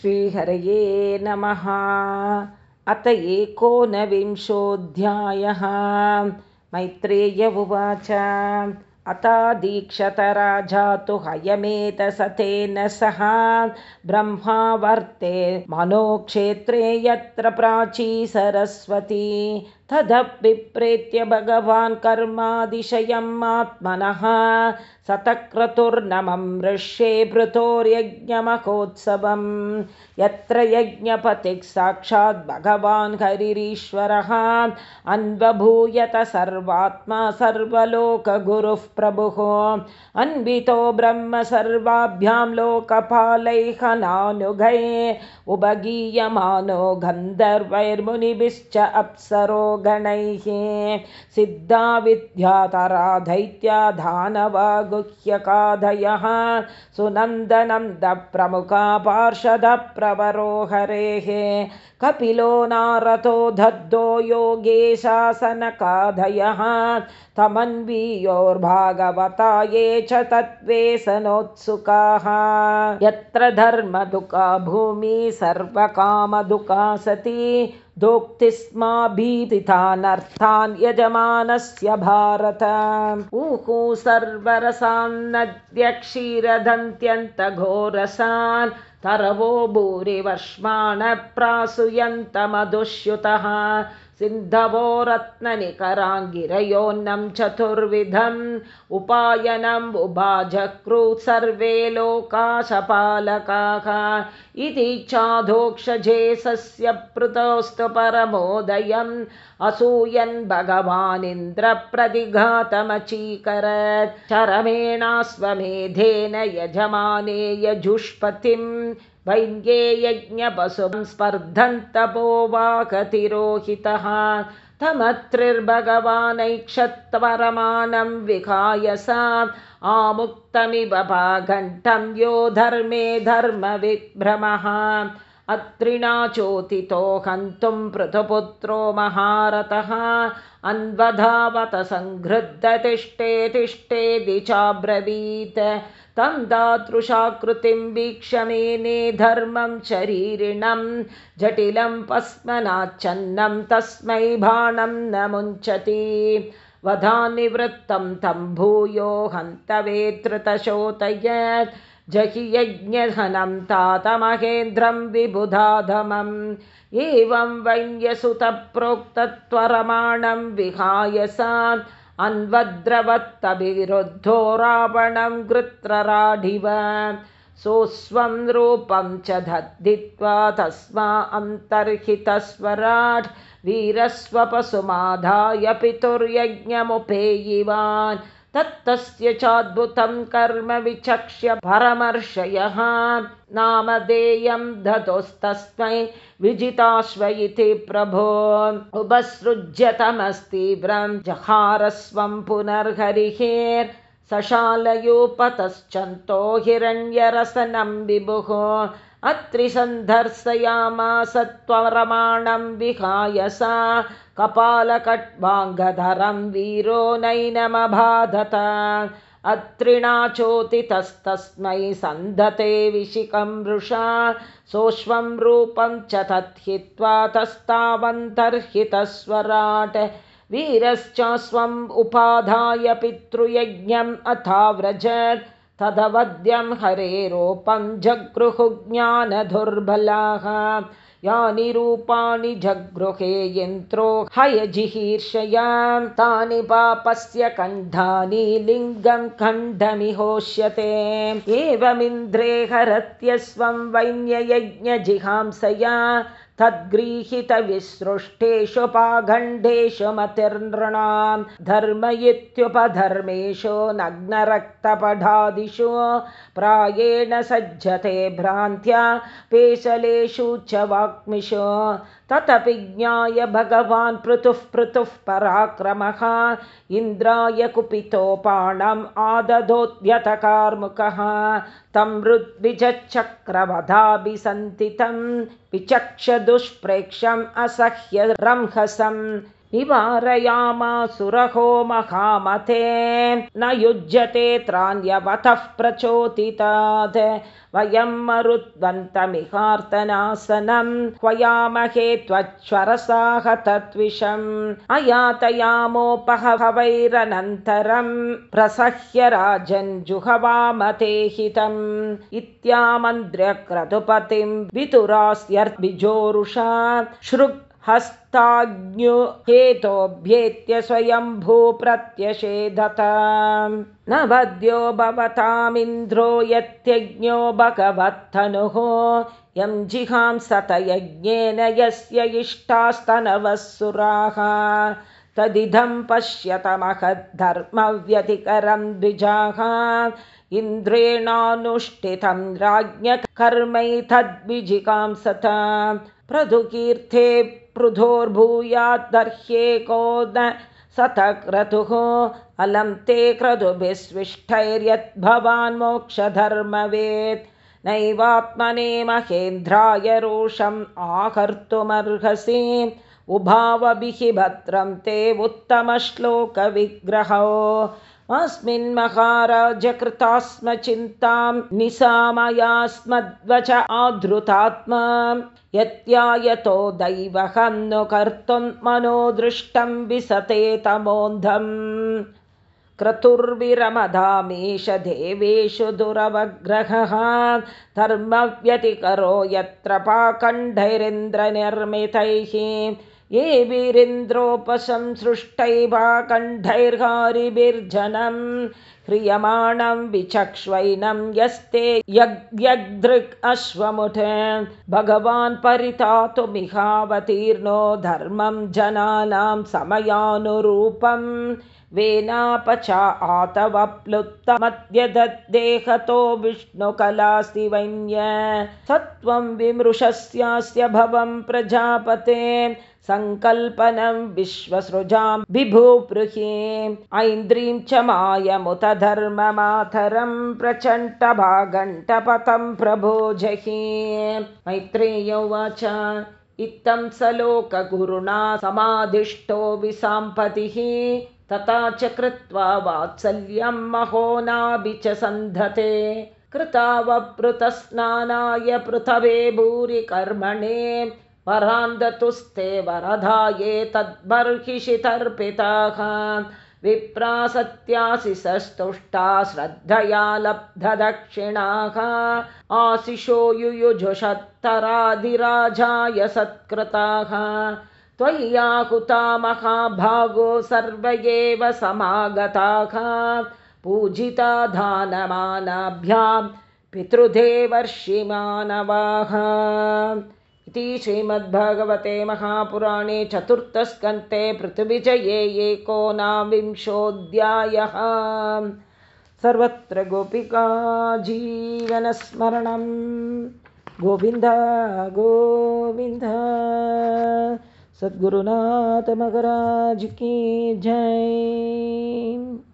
श्रीहरये नमः। अत एकोनविंशोऽध्यायः। मैत्रेय उवाच। अतादीक्षतराजा तु हयमेतसतेन सह। ब्रह्मावर्ते मनोक्षेत्रे यत्र प्राची सरस्वती तदप्यप्रेत्य भगवान् कर्मादिशयम् आत्मनः। सतक्रतुर्नमं ऋष्ये भृतोर्यज्ञमहोत्सवं यत्र यज्ञपतिः साक्षात् भगवान् हरिरीश्वरः। अन्वभूयत सर्वात्मा सर्वलोकगुरुः प्रभुः। अन्वितो ब्रह्म सर्वाभ्यां लोकपालैः नानुगये उभगीयमानो गन्धर्वैर्मुनिभिश्च अप्सरो गणैः सिद्धा विद्यातरा दैत्या दानवा गुह्यकादयः सुनन्दनन्दप्रमुखा पार्षदप्रवरो हरेः कपिलो नारतो धद्दो योगे शासनकादयः तमन्वीयोर्भागवता ये च तत्त्वे सनोत्सुकाः यत्र धर्मदुःखा भूमि सर्वकामदुःखा सति दोक्ति स्मा भीतितानर्थान् यजमानस्य भारत। ऊहू सर्वरसान्नद्यक्षीरदन्त्यन्तघोरसान् तरवो भूरिवर्ष्माणप्रासुयन्तमधुष्युतः सिन्धवो रत्ननिकराङ्गिरयोन्नं चतुर्विधम्। उपायनम् उभाजक्रू सर्वे लोकाशपालकाः इति चाधोक्षजेसस्य पृतोस्तु परमोदयम्। असूयन् भगवानिन्द्रप्रतिघातमचीकरत्। चरमेणास्वमेधेन यजमाने यजुष्पतिम् वैन्ये यज्ञपशुं स्पर्धन्तपो वा कतिरोहितः विहाय सा आमुक्तमिव घण्टं यो धर्मे धर्मविभ्रमः। अत्रिणा चोतितो हन्तुं पृथुपुत्रो महारथः। अन्वधावत संहृद्ध तिष्ठेति चाब्रवीत् तं दातृशाकृतिं वीक्षमेने धर्मं शरीरिणं जटिलं पस्मनाच्छन्नं तस्मै बाणं न मुञ्चति। वधानिवृत्तं तं भूयो हन्तवेतृतशोतयत् जहि यज्ञहनं तातमहेन्द्रं विबुधाधमम्। एवं वैन्यसुतप्रोक्तत्वरमाणं विहाय सा अन्वद्रवत्तभिरुद्धो रावणं गृत्रराढिव सोऽस्वं रूपं च दद्धित्वा तस्मा अन्तर्हितस्वराट् वीरस्वपशुमाधाय पितुर्यज्ञमुपेयिवान् तत्तस्य चाद्भुतं कर्म विचक्ष्य परमर्षयः नामधेयं दतोस्तस्मै विजिताश्व इति प्रभो उपसृज्यतमस्तीव्रं जहारस्वं पुनर्हरिहेर् सशालयोपतश्चन्तो हिरण्यरसनं विभुः अत्रिसन्धर्शयामासत्वरमाणं विहाय सा कपालकट्वाङ्गधरं वीरो नैनमबाधत। अत्रिणाचोतितस्तस्मै सन्धते विशिकं वृषा सोऽश्वं रूपं च तत्हित्वा तस्तावन्तर्हितस्वराट्। वीरश्च स्वम् उपाधाय पितृयज्ञम् अथाव्रजत् तदवद्यं हरेरूपं जगृहुज्ञानदुर्बलाः। यानि रूपाणि जगृहे यन्त्रो हयजिहीर्षयां। तानि पापस्य कण्ठानि लिङ्गं खण्डमिहोष्यते एवमिन्द्रे हरत्यस्वं वैन्ययज्ञजिहांसया तद्गृहीतविसृष्टेषु पाखण्डेषु मतिर्नृणां धर्म इत्युपधर्मेषु नग्नरक्तपढादिषु प्रायेण सज्जते भ्रान्त्या पेशलेषु च वाक्मिषु तदपि ज्ञाय भगवान् पृथुः पृथुः पराक्रमः इन्द्राय कुपितोपाणम् आदधोद्यतकार्मुकः तं विचक्ष दुष्प्रेक्षम् असह्य रंहसं निवारयामासुरहो महामते न युज्यते त्राण्यवतः प्रचोदितात्। वयं मरुद्वन्तमिहार्तनासनं। क्वयामहे त्वच्छ्वरसाह तद्विषम्। अयातयामोपहवैरनन्तरं प्रसह्य राजञ्जुहवामते हितम्। इत्यामन्द्र्यक्रतुपतिं वितुरास्यर्बिजोरुषा श्रुग् हस्ताज्ञो हेतोऽभ्येत्य स्वयम्भू प्रत्यषेधत न वद्यो भवतामिन्द्रो यत्यज्ञो भगवत्तनुः। यं जिहांसतयज्ञेन यस्य इष्टास्तनवः सुराः तदिदं पश्यतमहद्धर्मव्यतिकरं द्विजाः। इन्द्रेणानुष्ठितं राज्ञकर्मैतद्विजिकांसत प्रधुकीर्थे पृथोर्भूयाद्दर्ह्येको न सतक्रतुः अलं ते क्रतुभिस्विष्टैर्यद् भवान् मोक्षधर्मवेत्। नैवात्मने महेन्द्राय रोषम् आहर्तुमर्हसि उभावभिः भद्रं ते उत्तमश्लोकविग्रहौ अस्मिन् महाराजकृता स्म चिन्तां निसामयास्मद्वच आधृतात्मा। यत्यायतो दैवहं नु कर्तुं मनोदृष्टं विसते तमोन्धम्। क्रतुर्विरमधामीश देवेषु दुरवग्रहः। धर्मव्यतिकरो यत्र पाखण्डैरिन्द्रनिर्मितैः ये वीरेन्द्रोपसंसृष्टैवाकण्ठैर्हारिभिर्जनं ह्रियमाणं विचक्ष्वैनं यस्ते यज्ञदृक् अश्वमुठ भगवान् परितातुमिहावतीर्णो धर्मं जनानां समयानुरूपम् वेनापचा आतवप्लुत्तमद्यदद्देहतो विष्णुकलासि वैन्य सत्वं विमृशस्यास्य भवं प्रजापते सङ्कल्पनं विश्वसृजां विभूपृहि ऐन्द्रीं च मायमुत धर्ममातरं प्रचण्डभागण्टपथं प्रभो जहि। मैत्रेय इत्थं स लोकगुरुणा समाधिष्टो विसाम्पतिः तथा च कृत्वा वात्सल्यं महोनाभि च सन्धते। कृतावपृतस्नानाय पृथवे भूरि कर्मणे वरान्दतुस्ते वरधाये तद्बर्हिषि तर्पिताः। विप्रा सत्यासि सस्तुष्टा श्रद्धया लब्धदक्षिणाः। आशिषो युयुजुषत्तराधिराजाय सत्कृताः त्वय्याहुता महाभागो सर्व एव समागताः। पूजिता दानमानाभ्यां पितृदेवर्षिमानवाः। इति श्रीमद्भगवते महापुराणे चतुर्थस्कन्ते पृथ्विजये एकोनाविंशोऽध्यायः। सर्वत्र गोपिका जीवनस्मरणं गोविन्द गोविन्द सद्गुरुनाथ की जय